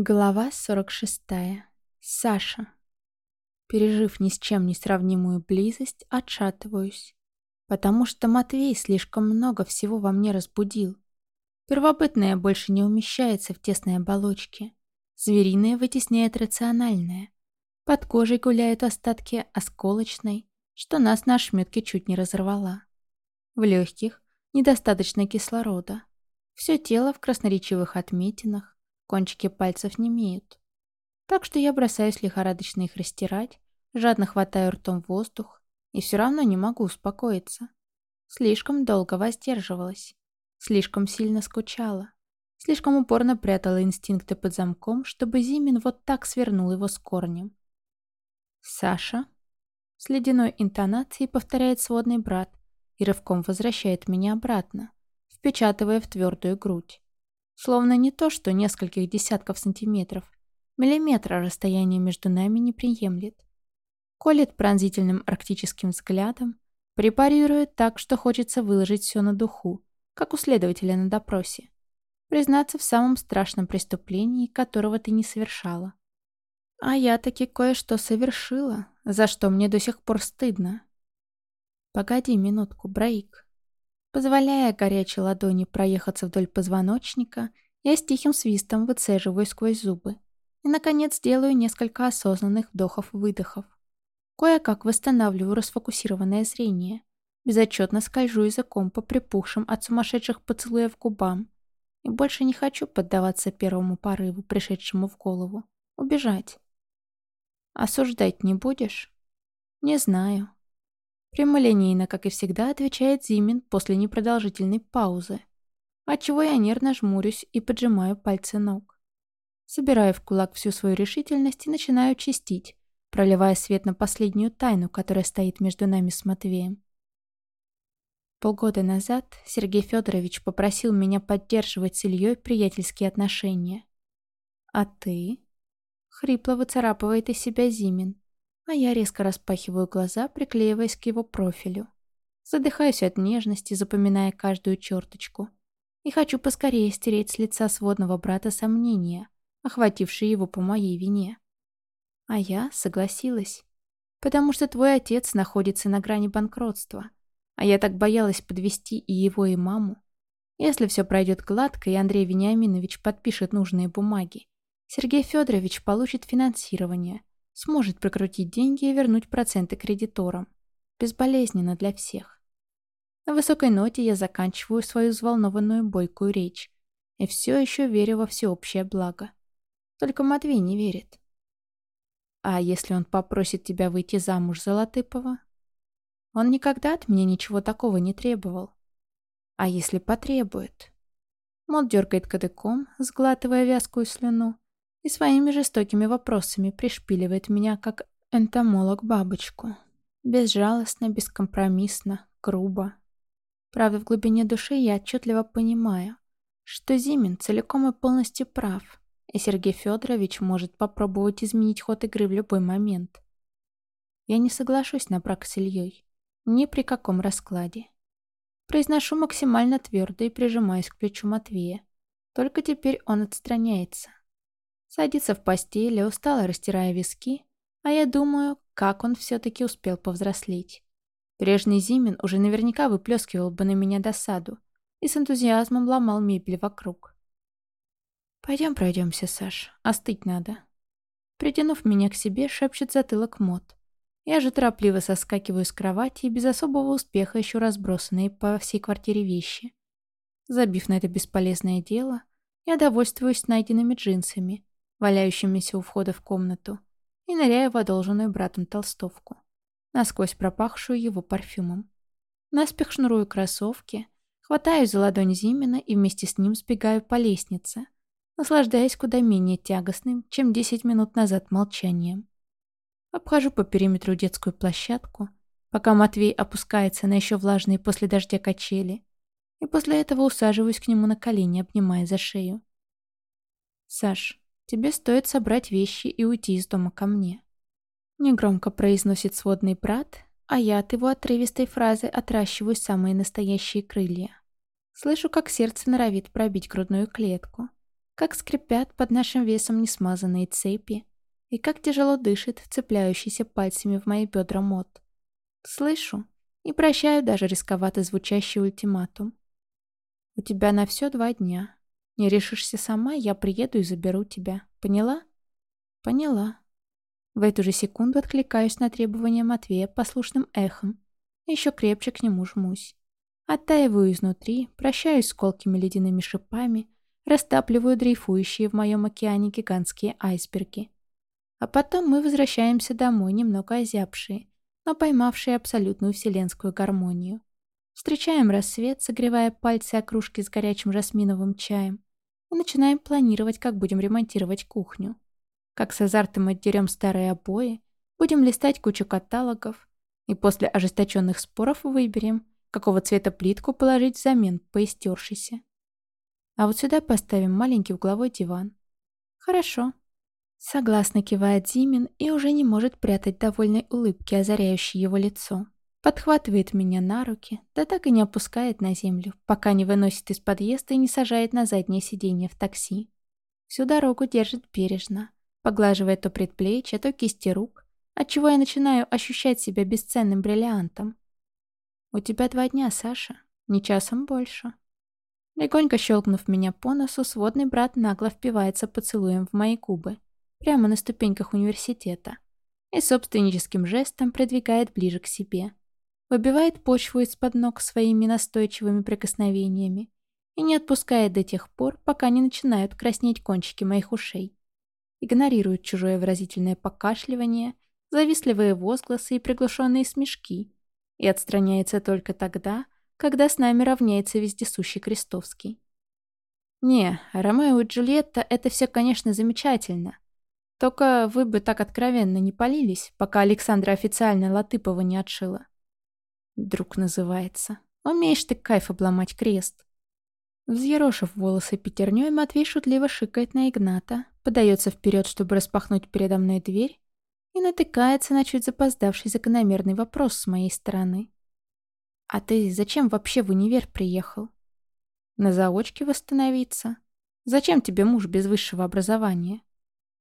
Глава 46. Саша. Пережив ни с чем не сравнимую близость, отшатываюсь. Потому что Матвей слишком много всего во мне разбудил. Первобытное больше не умещается в тесной оболочке. Звериное вытесняет рациональное. Под кожей гуляют остатки осколочной, что нас на ошметке чуть не разорвала. В легких недостаточно кислорода. Все тело в красноречивых отметинах, Кончики пальцев не имеют. Так что я бросаюсь лихорадочно их растирать, жадно хватаю ртом воздух, и все равно не могу успокоиться. Слишком долго воздерживалась. Слишком сильно скучала. Слишком упорно прятала инстинкты под замком, чтобы Зимин вот так свернул его с корнем. «Саша?» С ледяной интонацией повторяет сводный брат и рывком возвращает меня обратно, впечатывая в твердую грудь. Словно не то, что нескольких десятков сантиметров. Миллиметра расстояние между нами не приемлет. Колет пронзительным арктическим взглядом, препарирует так, что хочется выложить все на духу, как у следователя на допросе. Признаться в самом страшном преступлении, которого ты не совершала. А я таки кое-что совершила, за что мне до сих пор стыдно. Погоди минутку, Браик. Позволяя горячей ладони проехаться вдоль позвоночника, я с тихим свистом выцеживаю сквозь зубы. И, наконец, делаю несколько осознанных вдохов-выдохов. Кое-как восстанавливаю расфокусированное зрение. Безотчетно скольжу языком по припухшим от сумасшедших поцелуев губам. И больше не хочу поддаваться первому порыву, пришедшему в голову. Убежать. Осуждать не будешь? Не знаю. Прямолинейно, как и всегда, отвечает Зимин после непродолжительной паузы. Отчего я нервно жмурюсь и поджимаю пальцы ног. Собираю в кулак всю свою решительность и начинаю чистить, проливая свет на последнюю тайну, которая стоит между нами с Матвеем. Полгода назад Сергей Федорович попросил меня поддерживать с Ильей приятельские отношения. «А ты?» — хрипло выцарапывает из себя Зимин, а я резко распахиваю глаза, приклеиваясь к его профилю. Задыхаюсь от нежности, запоминая каждую черточку. И хочу поскорее стереть с лица сводного брата сомнения, охватившие его по моей вине. А я согласилась. Потому что твой отец находится на грани банкротства. А я так боялась подвести и его, и маму. Если все пройдет гладко, и Андрей Вениаминович подпишет нужные бумаги, Сергей Федорович получит финансирование, сможет прокрутить деньги и вернуть проценты кредиторам. Безболезненно для всех. На высокой ноте я заканчиваю свою взволнованную бойкую речь и все еще верю во всеобщее благо. Только Матвей не верит. А если он попросит тебя выйти замуж за Латыпова? Он никогда от меня ничего такого не требовал. А если потребует? Мод дергает кадыком, сглатывая вязкую слюну, и своими жестокими вопросами пришпиливает меня, как энтомолог бабочку. Безжалостно, бескомпромиссно, грубо. Правда, в глубине души я отчетливо понимаю, что Зимин целиком и полностью прав, и Сергей Федорович может попробовать изменить ход игры в любой момент. Я не соглашусь на брак с Ильей. Ни при каком раскладе. Произношу максимально твердо и прижимаюсь к плечу Матвея. Только теперь он отстраняется. Садится в постели, устало растирая виски, а я думаю, как он все-таки успел повзрослеть. Прежний Зимин уже наверняка выплескивал бы на меня досаду и с энтузиазмом ломал мебель вокруг. «Пойдем пройдемся, Саш, остыть надо». Притянув меня к себе, шепчет затылок Мот. Я же торопливо соскакиваю с кровати и без особого успеха ищу разбросанные по всей квартире вещи. Забив на это бесполезное дело, я довольствуюсь найденными джинсами, валяющимися у входа в комнату, и ныряю в одолженную братом толстовку, насквозь пропахшую его парфюмом. Наспех шнурую кроссовки, хватаю за ладонь Зимина и вместе с ним сбегаю по лестнице, наслаждаясь куда менее тягостным, чем 10 минут назад молчанием. Обхожу по периметру детскую площадку, пока Матвей опускается на еще влажные после дождя качели, и после этого усаживаюсь к нему на колени, обнимая за шею. «Саш, Тебе стоит собрать вещи и уйти из дома ко мне». Негромко произносит сводный брат, а я от его отрывистой фразы отращиваю самые настоящие крылья. Слышу, как сердце норовит пробить грудную клетку. как скрипят под нашим весом несмазанные цепи, и как тяжело дышит вцепляющийся пальцами в мои бедра мод. Слышу и прощаю даже рисковато звучащий ультиматум. У тебя на все два дня. Не решишься сама, я приеду и заберу тебя. Поняла? Поняла. В эту же секунду откликаюсь на требования Матвея послушным эхом. Еще крепче к нему жмусь. Оттаиваю изнутри, прощаюсь с колкими ледяными шипами, растапливаю дрейфующие в моем океане гигантские айсберги. А потом мы возвращаемся домой, немного озябшие, но поймавшие абсолютную вселенскую гармонию. Встречаем рассвет, согревая пальцы о кружке с горячим жасминовым чаем, и начинаем планировать, как будем ремонтировать кухню. Как с азартом отдерем старые обои, будем листать кучу каталогов, и после ожесточенных споров выберем, какого цвета плитку положить взамен поистершейся. А вот сюда поставим маленький угловой диван. Хорошо. Согласно кивает Зимин и уже не может прятать довольной улыбки, озаряющей его лицо. Подхватывает меня на руки, да так и не опускает на землю, пока не выносит из подъезда и не сажает на заднее сиденье в такси. Всю дорогу держит бережно, поглаживая то предплечье, то кисти рук, отчего я начинаю ощущать себя бесценным бриллиантом. «У тебя два дня, Саша, не часом больше». Легонько щелкнув меня по носу, сводный брат нагло впивается поцелуем в мои губы, прямо на ступеньках университета, и собственническим жестом продвигает ближе к себе. Выбивает почву из-под ног своими настойчивыми прикосновениями и не отпускает до тех пор, пока не начинают краснеть кончики моих ушей. Игнорирует чужое выразительное покашливание, завистливые возгласы и приглушенные смешки и отстраняется только тогда, когда с нами равняется вездесущий Крестовский. Не, Ромео и Джульетта — это все, конечно, замечательно. Только вы бы так откровенно не полились, пока Александра официально Латыпова не отшила. Друг называется. Умеешь ты кайф обломать крест. Взъерошив волосы пятерней, Матвей шутливо шикает на Игната, подается вперед, чтобы распахнуть передо мной дверь, и натыкается на чуть запоздавший закономерный вопрос с моей стороны. «А ты зачем вообще в универ приехал?» «На заочке восстановиться. Зачем тебе муж без высшего образования?»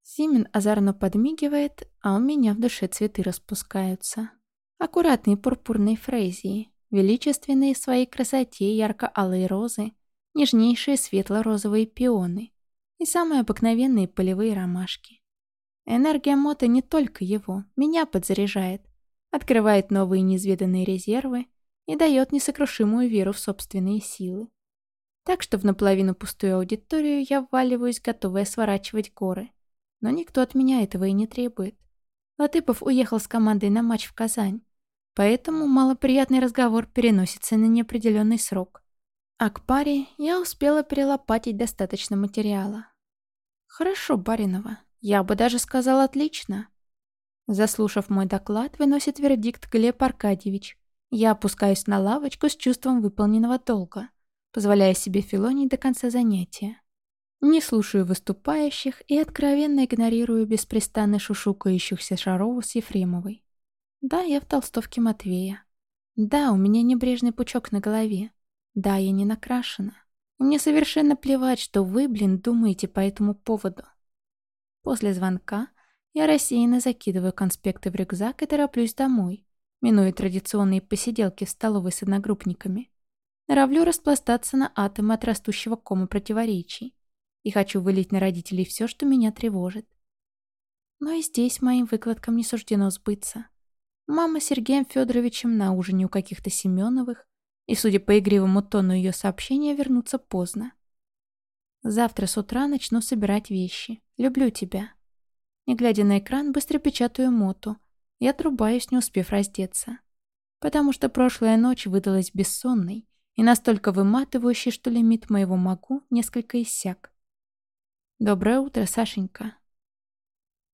Симин озорно подмигивает, а у меня в душе цветы распускаются. Аккуратные пурпурные фрезии, величественные в своей красоте ярко-алые розы, нежнейшие светло-розовые пионы и самые обыкновенные полевые ромашки. Энергия Мота не только его, меня подзаряжает, открывает новые неизведанные резервы и дает несокрушимую веру в собственные силы. Так что в наполовину пустую аудиторию я вваливаюсь, готовая сворачивать горы. Но никто от меня этого и не требует. Латыпов уехал с командой на матч в Казань. Поэтому малоприятный разговор переносится на неопределенный срок. А к паре я успела перелопатить достаточно материала. Хорошо, Баринова. Я бы даже сказал отлично. Заслушав мой доклад, выносит вердикт Глеб Аркадьевич, я опускаюсь на лавочку с чувством выполненного долга, позволяя себе филонить до конца занятия. Не слушаю выступающих и откровенно игнорирую беспрестанно шушукающихся Шарову с Ефремовой. Да, я в толстовке Матвея. Да, у меня небрежный пучок на голове. Да, я не накрашена. Мне совершенно плевать, что вы, блин, думаете по этому поводу. После звонка я рассеянно закидываю конспекты в рюкзак и тороплюсь домой, минуя традиционные посиделки в столовой с одногруппниками. Норовлю распластаться на атомы от растущего кома противоречий. И хочу вылить на родителей все, что меня тревожит. Но и здесь моим выкладкам не суждено сбыться. Мама Сергеем Федоровичем на ужине у каких-то Семеновых, и, судя по игривому тону ее сообщения, вернуться поздно. Завтра с утра начну собирать вещи. Люблю тебя. Не глядя на экран, быстро печатаю моту — я отрубаюсь, не успев раздеться. Потому что прошлая ночь выдалась бессонной и настолько выматывающей, что лимит моего могу несколько иссяк. «Доброе утро, Сашенька».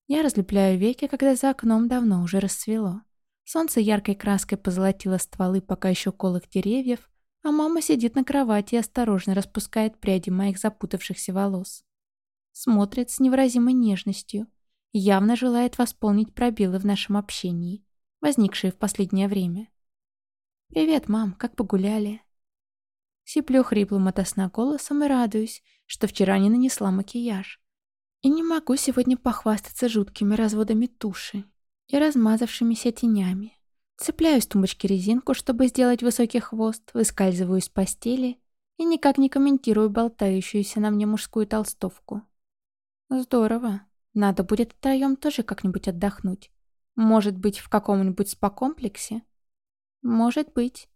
Я разлепляю веки, когда за окном давно уже рассвело. Солнце яркой краской позолотило стволы пока еще колых деревьев, а мама сидит на кровати и осторожно распускает пряди моих запутавшихся волос. Смотрит с невыразимой нежностью, явно желает восполнить пробелы в нашем общении, возникшие в последнее время. «Привет, мам, как погуляли?» Сиплю хриплым ото голосом и радуюсь, что вчера не нанесла макияж. И не могу сегодня похвастаться жуткими разводами туши и размазавшимися тенями. Цепляю с тумбочки резинку, чтобы сделать высокий хвост, выскальзываю из постели и никак не комментирую болтающуюся на мне мужскую толстовку. Здорово. Надо будет втроем тоже как-нибудь отдохнуть. Может быть, в каком-нибудь спа-комплексе? Может быть.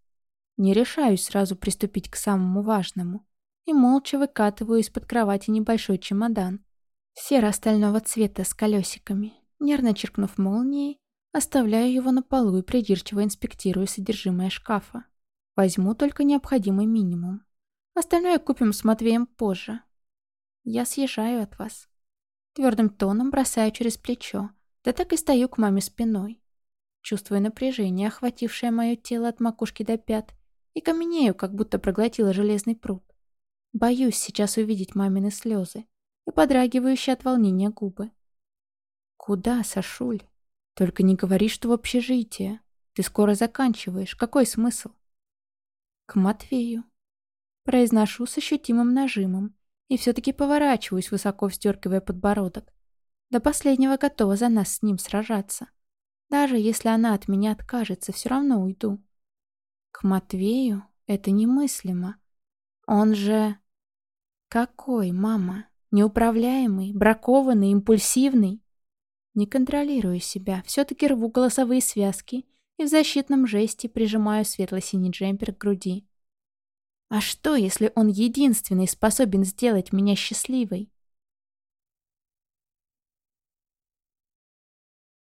Не решаюсь сразу приступить к самому важному. И молча выкатываю из-под кровати небольшой чемодан. Серо-стального цвета с колесиками. Нервно черкнув молнией, оставляю его на полу и придирчиво инспектирую содержимое шкафа. Возьму только необходимый минимум. Остальное купим с Матвеем позже. Я съезжаю от вас. Твердым тоном бросаю через плечо, да так и стою к маме спиной. Чувствую напряжение, охватившее мое тело от макушки до пят, и каменею, как будто проглотила железный пруд. Боюсь сейчас увидеть мамины слезы и подрагивающие от волнения губы. «Куда, Сашуль? Только не говори, что в общежитие. Ты скоро заканчиваешь. Какой смысл?» «К Матвею». Произношу с ощутимым нажимом и все-таки поворачиваюсь, высоко вздергивая подбородок. До последнего готова за нас с ним сражаться. Даже если она от меня откажется, все равно уйду. К Матвею это немыслимо. Он же... Какой, мама? Неуправляемый, бракованный, импульсивный? Не контролирую себя, все-таки рву голосовые связки и в защитном жесте прижимаю светло-синий джемпер к груди. А что, если он единственный способен сделать меня счастливой?